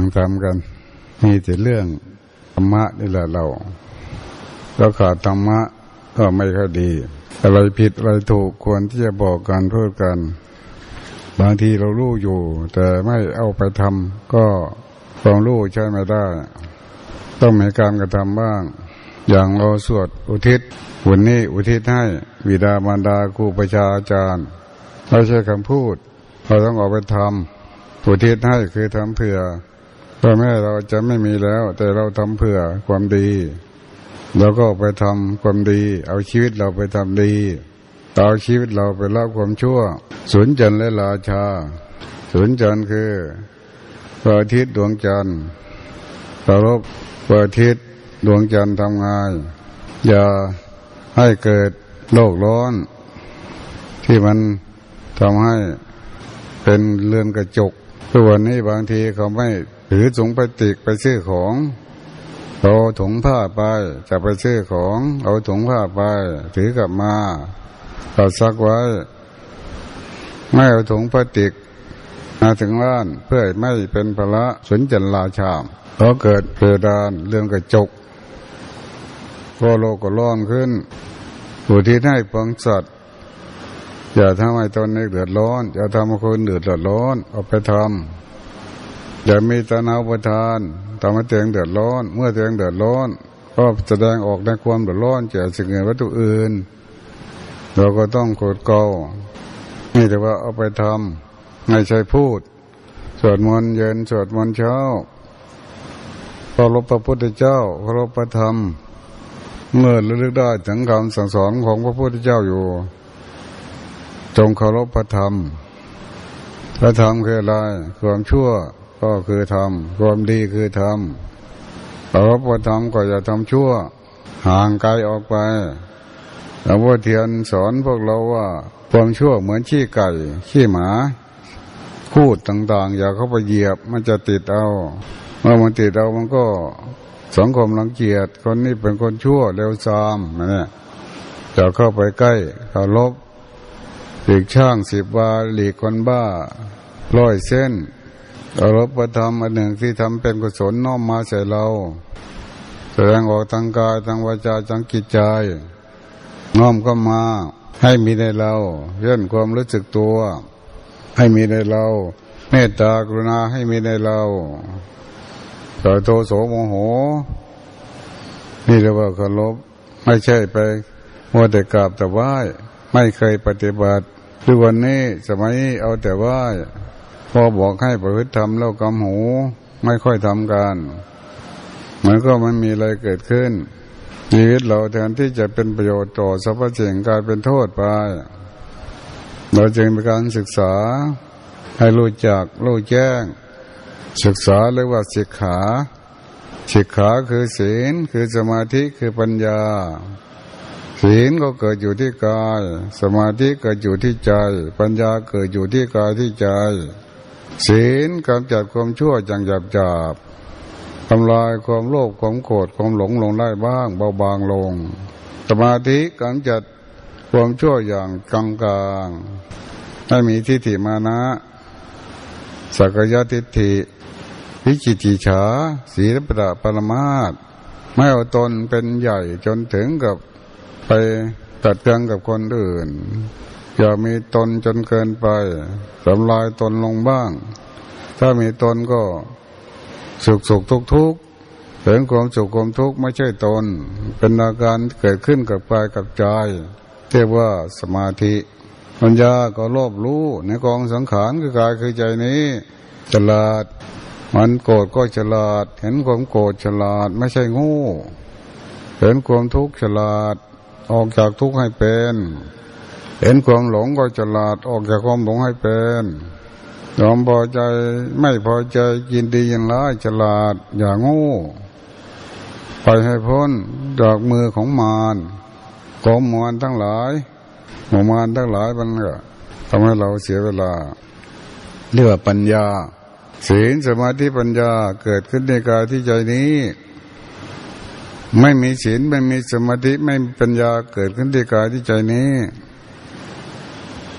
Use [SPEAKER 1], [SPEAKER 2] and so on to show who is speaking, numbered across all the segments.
[SPEAKER 1] ฟังทำกัน มีแต่เรื่องธรรมะนี่แหละเราเราขาดธรรมะก็ไม่ค่อยดี อะไรผิดอะไรถูกควรที่จะบอกกันพูดกัน บางทีเรารู้อยู่ แต่ไม่เอาไปทำก็ความรู้ใช้ไม่ได้ ต้องมีการกระทำบ้าง อย่างเราสวดอุทิศวันนี้อุทิศให้วิดามารดาครูประชาอาจารย์ไม่ใช่คำพูด เราต้องออกไปทำอุทิศให้คือทำเผื่อ พ่อแม่เราจะไม่มีแล้ว แต่เราทำเผื่อความดีเราก็ไปทำความดี เอาชีวิตเราไปทำดีเอาชีวิตเราไปละความชั่วสุนจันและราชาสุนจันคือพระอาทิตย์ดวงจันทร์เคารพพระอาทิตย์ดวงจันทร์ทำงาน อย่าให้เกิดโลกร้อน ที่มันทำให้เป็นเรือนกระจกทุกวันนี้บางทีเขาไม่ ถือถุงพลาสติกไปซื้อของเอาถุงผ้าไปจะไปซื้อของ เอาถุงผ้าไป ถือกลับมาเราซักไว้ ไม่เอาถุงพลาสติกมาถึงบ้านเพื่อไม่เป็นภาระสนจันลาชามเพราะเกิดเพดานเรื่องกระจกก็โลกก็ร้อนขึ้นผู้ที่ให้ฟังสัตว์อย่าทำให้ตนเองเดือดร้อน อย่าทำให้คนเดือดร้อน เอาไปทำ อย่ามีตนาประทานทำให้ตัวเองเดือดร้อน เมื่อตัวเองเดือดร้อน ก็แสดงออกในความเดือดร้อนแก่สิ่งอื่นวัตถุอื่น เราก็ต้องโกดเกานี่แต่ว่าเอาไปทำไม่ใช่พูด สวดมนต์เย็นสวดมนต์เช้าเคารพพระพุทธเจ้าเคารพพระธรรม เมื่อระลึกได้ถึงคำสั่งสอนของพระพุทธเจ้าอยู่ จงเคารพพระธรรมพระธรรมคืออะไรความชั่ว ก็คือทำความดีคือทำเราพอทำก็อย่าทำชั่ว ห่างไกลออกไปหลวงพ่อเทียนสอนพวกเราว่าความชั่วเหมือนขี้ไก่ ขี้หมา คูดต่างๆ อย่าเข้าไปเหยียบมันจะติดเอา เมื่อมันติดเอามันก็สังคมรังเกียจคนนี้เป็นคนชั่วเร็วซามเนี่ยจะเข้าไปใกล้เขาลบหลีกช่างสิบวาหลีกคนบ้าร้อยเส้น อรบประธรรมอันหนึ่งที่ทำเป็นกุศลน้อมมาใส่เรา แสดงออกทางกายทางวาจาทางจิตใจน้อมก็มาให้มีในเราเรื่อนความรู้สึกตัว ให้มีในเรา เมตตากรุณาให้มีในเราต่อโทโสโมโห นี่เรียกว่าเคารพไม่ใช่ไปมัวแต่กราบแต่ไหว้ไม่เคยปฏิบัติคือวันนี้สมัยเอาแต่ไหว้ พอบอกให้ประพฤติธรรมแล้วกำหู ไม่ค่อยทำการมันก็มันมีอะไรเกิดขึ้น ชีวิตเราแทนที่จะเป็นประโยชน์ต่อสรรพสิ่งกลายเป็นโทษไป เราจึงเป็นการศึกษาให้รู้จักรู้แจ้ง ศึกษาเรียกว่าศิกขาศิกขาคือศีลคือสมาธิคือปัญญา ศีลก็เกิดอยู่ที่กาย สมาธิเกิดอยู่ที่ใจ ปัญญาเกิดอยู่ที่กายที่ใจ ศีลกำจัดความชั่วจังหยาบจาบทำลายความโลภความโกรธความหลงลงได้บ้าง เบาบางลง สมาธิกำจัดความชั่วอย่างกลางกลางให้มีทิฏฐิมานะ สักยะทิฏฐิวิจิจิฉาศีลปะปรมาตไม่เอาตนเป็นใหญ่จนถึงกับไปตัดเตืองกับคนอื่น อย่ามีตนจนเกินไปสำลายตนลงบ้าง ถ้ามีตนก็สุขสุขทุกทุกเห็นความสุขความทุกข์ไม่ใช่ตน เป็นอาการเกิดขึ้นกับกายกับใจเรียกว่าสมาธิปัญญาก็รอบรู้ในกองสังขารคือกายคือใจนี้ฉลาด มันโกรธก็ฉลาด เห็นความโกรธฉลาดไม่ใช่งูเห็นความทุกข์ฉลาด ออกจากทุกข์ให้เป็น เห็นความหลงก็ฉลาดออกจากความหลงให้เป็นยอมพอใจไม่พอใจยินดียินร้ายฉลาด อย่างงูไปให้พ้นจากมือของมารของมารทั้งหลายหมู่มารทั้งหลายมันก็ทำให้เราเสียเวลา เรียกว่าปัญญาศีลสมาธิปัญญาเกิดขึ้นในกายที่ใจนี้ ไม่มีศีลไม่มีสมาธิไม่มีปัญญาเกิดขึ้นที่กายที่ใจนี้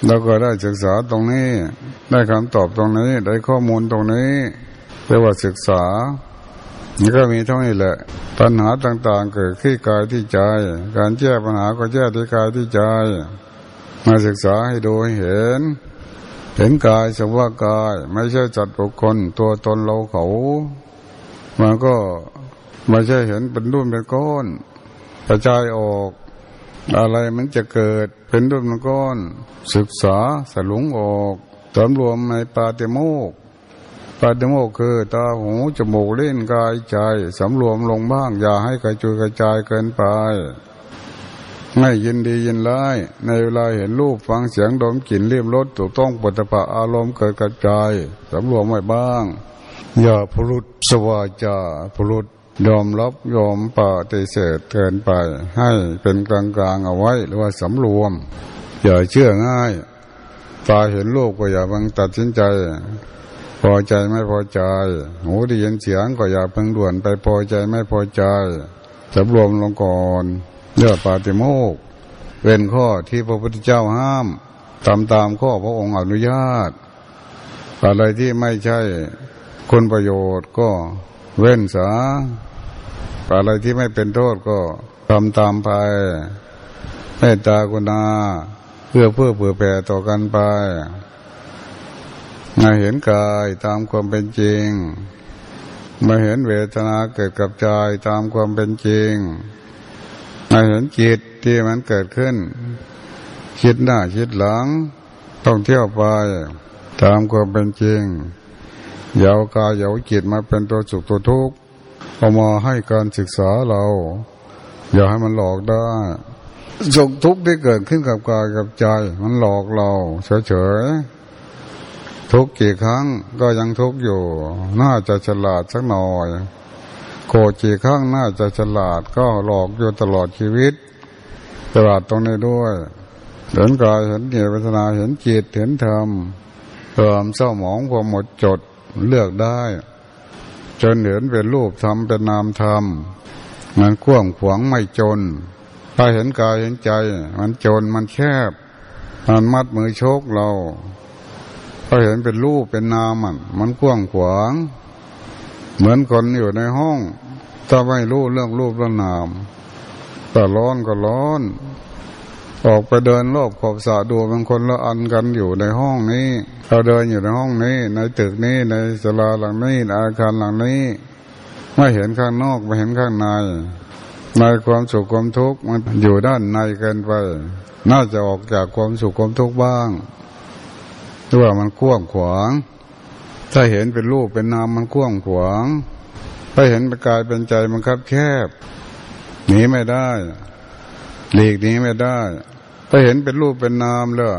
[SPEAKER 1] เราก็ได้ศึกษาตรงนี้ ได้คำตอบตรงนี้ ได้ข้อมูลตรงนี้เรียกว่าศึกษานี่ก็มีเท่านี้แหละ ปัญหาต่างๆ เกิดที่กายที่ใจ การแก้ปัญหาก็แก้ที่กายที่ใจ มาศึกษาให้ดูให้เห็น เห็นกายสัว่ากาย ไม่ใช่จัดบุคคลตัวตนเราเขามันก็ไม่ใช่เห็นเป็นรุ่นเป็นก้อนกระจายออก อะไรมันจะเกิดเป็นรุ่นเป็นก้อน ศึกษาสลุงออกสำรวมในปาติโมกปาติโมกคือตาหูจมูกเล่นกายใจสำรวมลงบ้าง อย่าให้กระจุยกระจายเกินไป ไม่ยินดียินร้าย ในเวลาเห็นรูปฟังเสียงดมกลิ่นเรียบรสถูกต้องปฏิภะอารมณ์เกิดกระจายสำรวมไว้บ้าง อย่าพลุดสวาจาพลุด ยอมรับยอมปฏิเสธเกินไป ให้เป็นกลางกลางเอาไว้หรือว่าสำรวม อย่าเชื่อง่าย ตาเห็นรูปก็อย่าบังตัดสินใจ พอใจไม่พอใจ หูได้ยินเสียงก็อย่าเพิ่งด่วนไปพอใจไม่พอใจสำรวมลงก่อนเลือกปาติโมกเป็นข้อที่พระพุทธเจ้าห้ามตามตามข้อพระองค์อนุญาต อะไรที่ไม่ใช่คุณประโยชน์ก็ เว้นสาอะไรที่ไม่เป็นโทษก็ทำตามไปเมตตากุณาเพื่อเพื่อเผื่อแผ่ต่อกันไปมาเห็นกายตามความเป็นจริง มาเห็นเวทนาเกิดกับใจตามความเป็นจริง มาเห็นจิตที่มันเกิดขึ้น คิดหน้าคิดหลัง ต้องเที่ยวไป ตามความเป็นจริง อย่าเอากายอย่าเอาจิตมาเป็นตัวสุขตัวทุกข์เอามาให้การศึกษาเรา อย่าให้มันหลอกได้สุขทุกข์ที่เกิดขึ้นกับกายกับใจ มันหลอกเราเฉยๆทุกกี่ครั้งก็ยังทุกข์อยู่ น่าจะฉลาดสักหน่อยโกรธกี่ครั้งน่าจะฉลาดก็หลอกอยู่ตลอดชีวิตฉลาดตรงนี้ด้วยเห็นกายเห็นเหตุวัฒนาเห็นจิตเห็นธรรมเติมเศร้าหมองความหมดจด เลือกได้ จนเห็นเป็นรูปธรรมเป็นนามธรรมมันกว้างขวางไม่จนถ้าเห็นกายเห็นใจ มันจนมันแคบ มันมัดมือโชกเราถ้าเห็นเป็นรูปเป็นนามมันมันกว้างขวาง เหมือนคนอยู่ในห้อง ถ้าไม่รู้เรื่องรูปเรื่องนามแต่ร้อนก็ร้อน ออกไปเดินรอบขอบสระดูเป็นคนละอันกันอยู่ในห้องนี้ เราเดินอยู่ในห้องนี้ ในตึกนี้ในศาลาหลังนี้ในอาคารหลังนี้ ไม่เห็นข้างนอกไม่เห็นข้างใน ในความสุขความทุกข์มันอยู่ด้านในเกินไป น่าจะออกจากความสุขความทุกข์บ้างหรือว่ามันกว้างขวาง ถ้าเห็นเป็นรูปเป็นนามมันกว้างขวางถ้าเห็นเป็นกายเป็นใจมันคับแคบหนีไม่ได้หลีกหนีไม่ได้ ถ้าเห็นเป็นรูปเป็นนามแล้ว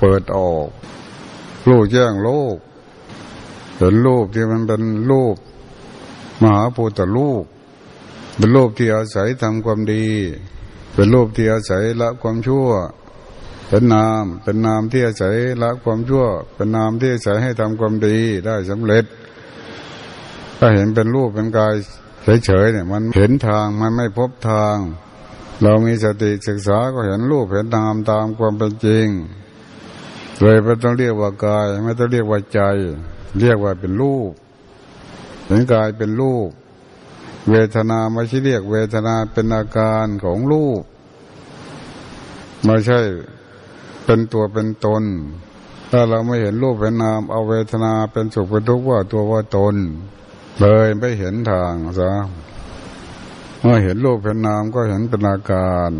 [SPEAKER 1] เปิดออก รูปแจ้งโลก เห็นรูปที่มันเป็นรูป มหาภูตรูป เป็นรูปที่อาศัยทำความดี เป็นรูปที่อาศัยละความชั่ว เป็นนาม เป็นนามที่อาศัยละความชั่ว เป็นนามที่อาศัยให้ทำความดีได้สำเร็จ ถ้าเห็นเป็นรูปเป็นกายเฉยๆเนี่ยมันเห็นทางมันไม่พบทาง เรามีสติศึกษาก็เห็นรูปเห็นนามตามความเป็นจริง เลยไม่ต้องเรียกว่ากาย ไม่ต้องเรียกว่าใจ เรียกว่าเป็นรูปเห็นกายเป็นรูป เวทนาไม่ใช่เรียก เวทนาเป็นอาการของรูปไม่ใช่เป็นตัวเป็นตน ถ้าเราไม่เห็นรูปเป็นนามเอาเวทนาเป็นสุขเป็นทุกข์ว่าตัวว่าตน เลยไม่เห็นทางซะ เมื่อเห็นรูปเป็นนามก็เห็นเป็นอาการ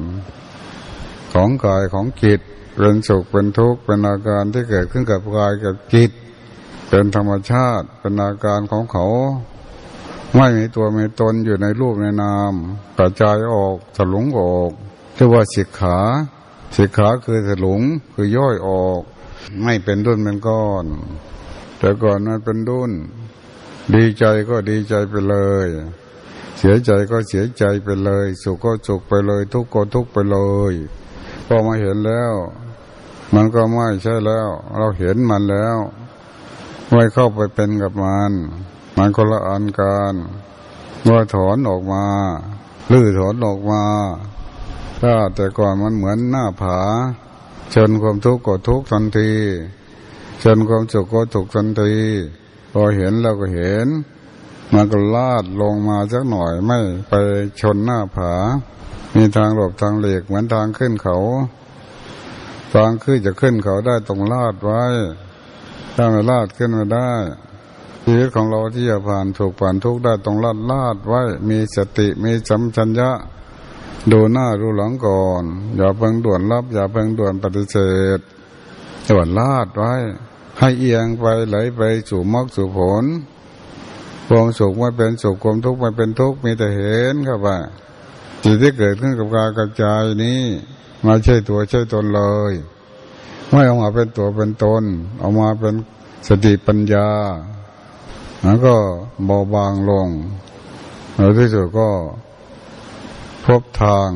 [SPEAKER 1] ของกายของจิต เป็นสุขเป็นทุกข์เป็นอาการที่เกิดขึ้นกับกายกับจิต เป็นธรรมชาติเป็นอาการของเขา ไม่มีตัวมีตนอยู่ในรูปในนามกระจายออกถลุงออกเรียกว่าสิกขาสิกขาคือถลุงคือย่อยออก ไม่เป็นดุนเป็นก้อน แต่ก่อนมันเป็นดุนดีใจก็ดีใจไปเลย เสียใจก็เสียใจไปเลย สุขก็สุขไปเลย ทุกข์ก็ทุกข์ไปเลยพอมาเห็นแล้ว มันก็ไม่ใช่แล้ว เราเห็นมันแล้วไม่เข้าไปเป็นกับมัน มันก็ละอันการเมื่อถอนออกมาลื้อถอนออกมา ถ้าแต่ก่อนมันเหมือนหน้าผาชนความทุกข์ก็ทุกข์ทันทีชนความสุขก็สุขทันทีพอเห็นเราก็เห็น มันก็ลาดลงมาสักหน่อยไม่ไปชนหน้าผา มีทางหลบทางเหล็กเหมือนทางขึ้นเขา ทางขึ้นจะขึ้นเขาได้ตรงลาดไว้ ถ้าไม่ลาดขึ้นมาได้ชีวิตของเราที่จะผ่านถูกผ่านทุกได้ตรงลาดลาดไว้ มีสติมีสัมชัญญะ ดูหน้าดูหลังก่อน อย่าเพิ่งด่วนรับ อย่าเพิ่งด่วนปฏิเสธด่วนลาดไว้ ให้เอียงไปไหลไปสู่มรรคสู่ผล ความสุขไม่เป็นสุขความทุกข์ไม่เป็นทุกข์มีแต่เห็นเข้าไปสิ่งที่เกิดขึ้นกับกายกับใจนี้มาใช่ตัวใช่ตนเลย ไม่ออกมาเป็นตัวเป็นตนออกมาเป็นสติปัญญาแล้วก็เบาบางลงแล้วที่สุดก็พบทาง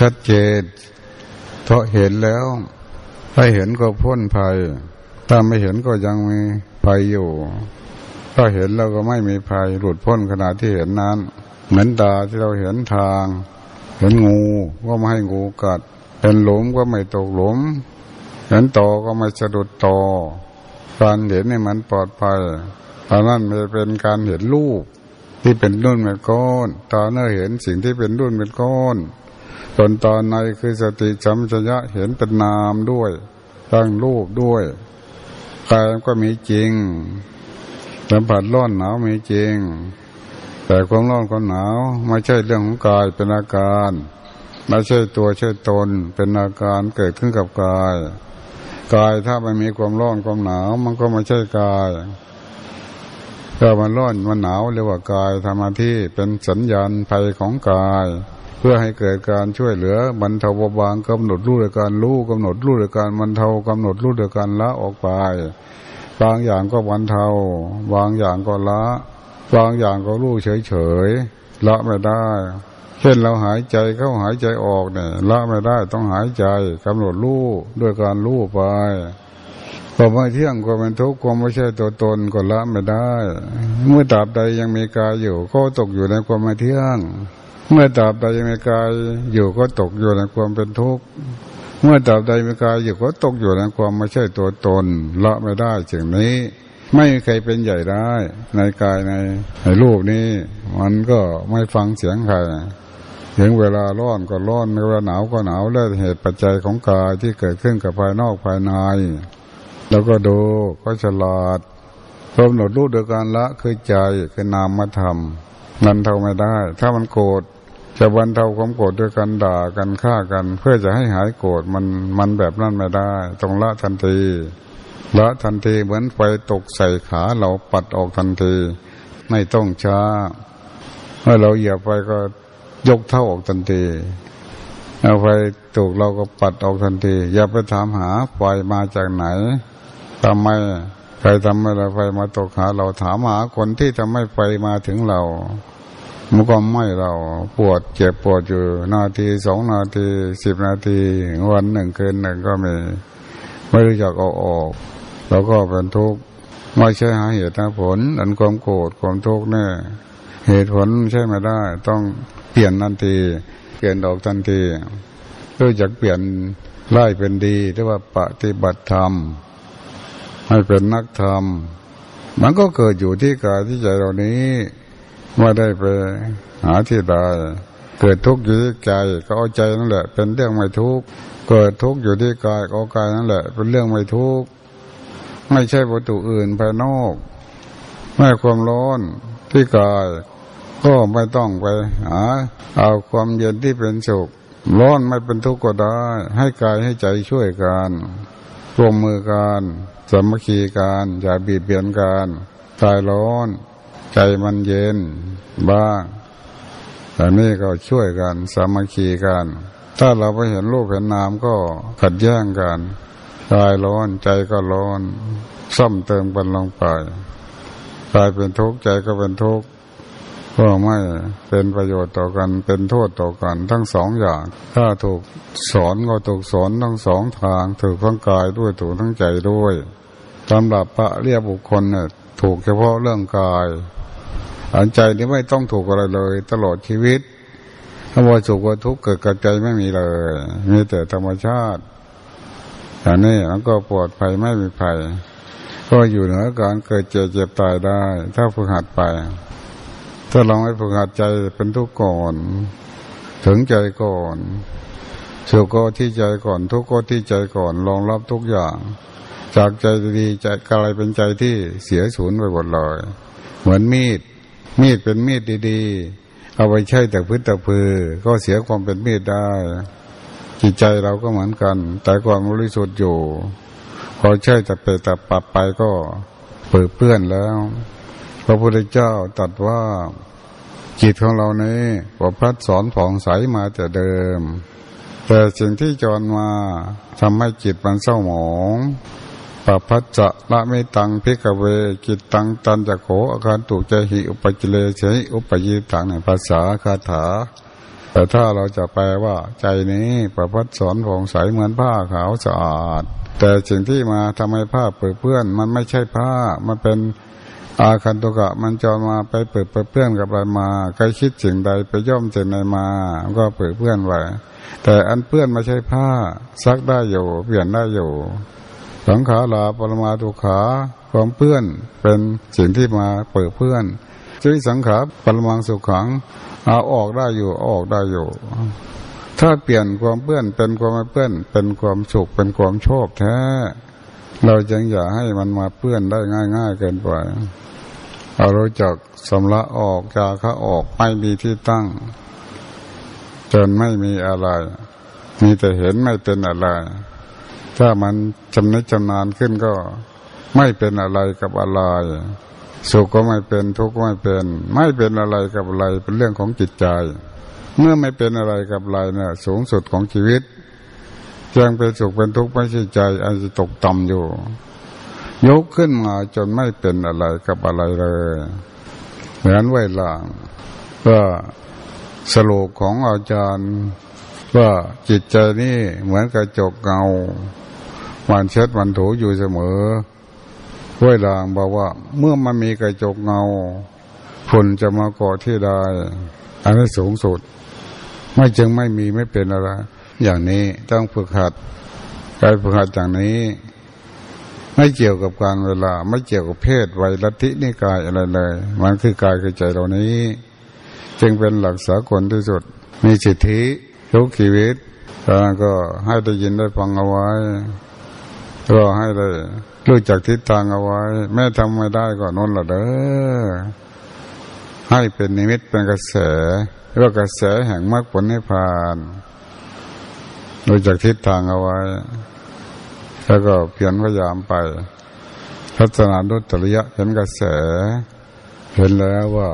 [SPEAKER 1] ชัดเจนเพราะเห็นแล้ว ถ้าเห็นก็พ้นภัย ถ้าไม่เห็นก็ยังมีภัยอยู่ ถ้าเห็นเราก็ไม่มีภัยหลุดพ้นขณะที่เห็นนั้น เหมือนตาที่เราเห็นทาง เห็นงูก็ไม่ให้งูกัดเห็นหลุมก็ไม่ตกหลุมเห็นตอก็ไม่สะดุดตอการเห็นนี่มันปลอดภัยตอนนั้นมันเป็นการเห็นรูปที่เป็นรุ่นเป็นก้อนตาเนื้อเห็นสิ่งที่เป็นรุ่นเป็นก้อนตอนตอนในคือสติสัมปชัญญะเห็นเป็นนามด้วยตั้งรูปด้วยกายก็มีจริง สัมผัสร้อนหนาวมีจริง แต่ความร้อนความหนาวไม่ใช่เรื่องของกายเป็นอาการไม่ใช่ตัวใช่ตนเป็นอาการเกิดขึ้นกับกาย กายถ้าไม่มีความร้อนความหนาวมันก็ไม่ใช่กายถ้ามันร้อนมันหนาวเรียกว่ากายทำหน้าที่เป็นสัญญาณภัยของกาย เพื่อให้เกิดการช่วยเหลือบรรเทาบางกำหนดรู้ด้วยการรู้กำหนดรู้ด้วยการบรรเทากำหนดรู้ด้วยการละออกไป บางอย่างก็บรรเทาบางอย่างก็ละ บางอย่างก็รู้เฉยๆละไม่ได้เช่นเราหายใจเข้าหายใจออกเนี่ยละไม่ได้ต้องหายใจกำหนดรู้ด้วยการรู้ไปความไม่เที่ยงความเป็นทุกข์ความไม่ใช่ตัวตนก็ละไม่ได้ เมื่อตราบใดยังมีกายอยู่ ก็ตกอยู่ในความไม่เที่ยง เมื่อตราบใดยังมีกายอยู่ก็ตกอยู่ในความเป็นทุกข์ เมื่อตราบใดมีกายอยู่ก็ตกอยู่ในความไม่ใช่ตัวตนละไม่ได้สิ่งนี้ ไม่มีใครเป็นใหญ่ได้ ในกายในในรูปนี้ มันก็ไม่ฟังเสียงใครถึงเวลาร้อนก็ร้อนเวลาหนาวก็หนาวแล้วเหตุปัจจัยของกายที่เกิดขึ้นกับภายนอกภายใน แล้วก็ดูก็ฉลาดกำหนดรู้โดยการละคือใจคือนามธรรมมันเท่าไม่ได้ ถ้ามันโกรธ จะบรรเทาความโกรธด้วยการด่ากันฆ่ากัน เพื่อจะให้หายโกรธมันมันแบบนั้นไม่ได้ต้องละทันทีละทันทีเหมือนไฟตกใส่ขาเราปัดออกทันที ไม่ต้องช้าเมื่อเราเหยียบไปก็ยกเท่าออกทันทีเอาไฟตกเราก็ปัดออกทันที อย่าไปถามหาไฟมาจากไหนทำไมใครทำให้เราไฟมาตกหาเราถามหาคนที่ทำให้ไฟมาถึงเรา มันก็ไม่เราปวดเจ็บปวดอยู่นาทีสองนาทีสิบนาที วันหนึ่งคืนหนึ่งก็มี ไม่รู้จักเอาออกเราก็เป็นทุกข์ไม่ใช่หาเหตุหาผล อันความโกรธความทุกข์เนี่ยเหตุผลใช่ไม่ได้ ต้องเปลี่ยนทันที เปลี่ยนออกทันทีเพื่อจะเปลี่ยนไล่เป็นดีเรียกว่าปฏิบัติธรรม ให้เป็นนักธรรม มันก็เกิดอยู่ที่กายที่ใจเรานี้ ม่ได้ไปหาที่ใดเกิดทุกข์อยู่ที่ใจก็เอาใจนั่นแหละ เป็นเรื่องไม่ทุกข์เกิดทุกข์อยู่ที่กายก็เอากายนั่นแหละ เป็นเรื่องไม่ทุกข์ไม่ใช่วัตถุอื่นภายนอกไม่ความร้อนที่กายก็ไม่ต้องไปหาเอาความเย็นที่เป็นสุขร้อนไม่เป็นทุกข์ก็ได้ ให้กายให้ใจช่วยกันร่วมมือกันสามัคคีกันอย่าบีบเบียนกันกายร้อน ใจมันเย็นบ้างแต่นี่ก็ช่วยกัน สามัคคีกัน ถ้าเราไปเห็นรูปเห็นนามก็ขัดแย้งกันกายร้อนใจก็ร้อน ซ่อมเติมกันลงไปกายเป็นทุกข์ใจก็เป็นทุกข์ก็ไม่เป็นประโยชน์ต่อกัน เป็นโทษต่อกัน ทั้งสองอย่าง ถ้าถูกสอนก็ถูกสอนทั้งสองทาง ถูกทั้งกายด้วยถูกทั้งใจด้วยสำหรับพระเรียบบุคคลเนี่ยถูกเฉพาะเรื่องกาย อันใจนี่ไม่ต้องถูกอะไรเลย ตลอดชีวิตถ้าว่าสุขว่าทุกข์เกิดกับใจไม่มีเลย มีแต่ธรรมชาติอย่างนี้มันก็ปลอดภัยไม่มีภัย ก็อยู่เหนือการเกิดเจ็บเจ็บตายได้ ถ้าฝึกหัดไป ถ้าลองให้ฝึกหัดใจเป็นทุกข์ก่อน ถึงใจก่อนสุขก็ที่ใจก่อน ทุกข์ก็ที่ใจก่อนรองรับทุกอย่าง จากใจดีใจกลายเป็นใจที่เสียสูญไปหมดเลย เหมือนมีด มีดเป็นมีดดีๆ เอาไปใช้แต่พื้นแต่พือ ก็เสียความเป็นมีดได้ จิตใจเราก็เหมือนกัน แต่ความบริสุทธิ์อยู่ พอใช่แต่ไปแต่ปับไปก็เปื้อเปื้อนแล้ว พระพุทธเจ้าตรัสว่าจิตของเรานี้ประพัดสอนผ่องใสมาแต่เดิม แต่สิ่งที่จรมาทำให้จิตมันเศร้าหมอง ปพัจจะละไม่ตังพิกเวจิตตังตันจะโขอาการตุใจหิอุปจิเลเฉยอุปยิตังในภาษาคาถา แต่ถ้าเราจะแปลว่าใจนี้ประพัดสอนผ่องใสเหมือนผ้าขาวสะอาด แต่สิ่งที่มาทำให้ผ้าเปื้อเพื่อน มันไม่ใช่ผ้า มันเป็นอาคันตุกะมันจอมาไปเปิดเพื่อนกับอะไรมาใครคิดสิ่งใดไปย่อมสิ่งใดมา ก็เปิดเพื่อนไว้แต่อันเพื่อนไม่ใช่ผ้าซักได้อยู่เปลี่ยนได้อยู่ สังขาราปรมาตุขาความเพื่อนเป็นสิ่งที่มาเปิดเพื่อนชีวิตสังขารปรมังสุขังเอาออกได้อยู่ออกได้อยู่ ถ้าเปลี่ยนความเปื้อนเป็นความไม่เปื้อน เป็นความสุขเป็นความโชอบแท้ เราจึงอย่าให้มันมาเปื้อนได้ง่าย ๆ เกินไปเอารู้จักสำละออกจากเขาออกไม่มีที่ตั้ง จนไม่มีอะไร มีแต่เห็นไม่เป็นอะไร ถ้ามันจำนิจำนานขึ้นก็ไม่เป็นอะไรกับอะไร สุขก็ไม่เป็นทุกข์ก็ไม่เป็น ไม่เป็นอะไรกับอะไรเป็นเรื่องของจิตใจ เมื่อไม่เป็นอะไรกับอะไรเนี่ยสูงสุดของชีวิตยังเป็นสุขเป็นทุกข์ไม่ใช่ใจอาจจะตกต่ำอยู่ ยกขึ้นมาจนไม่เป็นอะไรกับอะไรเลยเหมือนไวลางก็สรุปของอาจารย์ว่าจิตใจนี่เหมือนกระจกเงา มันเช็ดมันถูอยู่เสมอห้วยลางบอกว่า เมื่อมันมีกระจกเงาฝนจะมาเกาะที่ใดอันนี้สูงสุด ไม่จึงไม่มีไม่เป็นอะไร อย่างนี้ต้องฝึกหัดการฝึกหัดอย่างนี้ ไม่เกี่ยวกับการเวลา ไม่เกี่ยวกับเพศวัยลัทธินิกายอะไรเลย มันคือกายคือใจเรานี้ จึงเป็นหลักสากลที่สุด มีสิทธิทุกชีวิตก็ให้ได้ยินได้ฟังเอาไว้ ก็ให้ได้รู้จักทิศทางเอาไว้ แม่ทำไม่ได้ก็นนละเด้อให้เป็นนิมิตเป็นกระแสเรียกกระแสแห่งมรรคผลนิพพานรู้จักทิศทางเอาไว้ แล้วก็เพียรพยายามไปพัฒนาดุจริยะเห็นกระแส เห็นแล้วว่า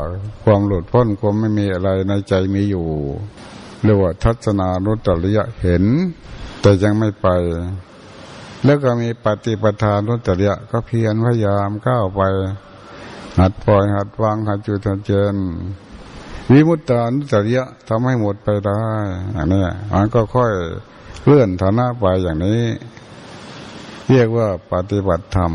[SPEAKER 1] ความหลุดพ้นความไม่มีอะไรในใจมีอยู่เรียกว่าทัศนานุตริยะเห็น แต่ยังไม่ไป แล้วก็มีปฏิปทานุตริยะก็เพียรพยายามก้าวไป หัดปล่อยหัดวางหัดจุดเจนวิมุตตานุตริยะทำให้หมดไปได้อันนี้มันก็ค่อยเลื่อนฐานะไปอย่างนี้ เรียกว่าปฏิบัติธรรม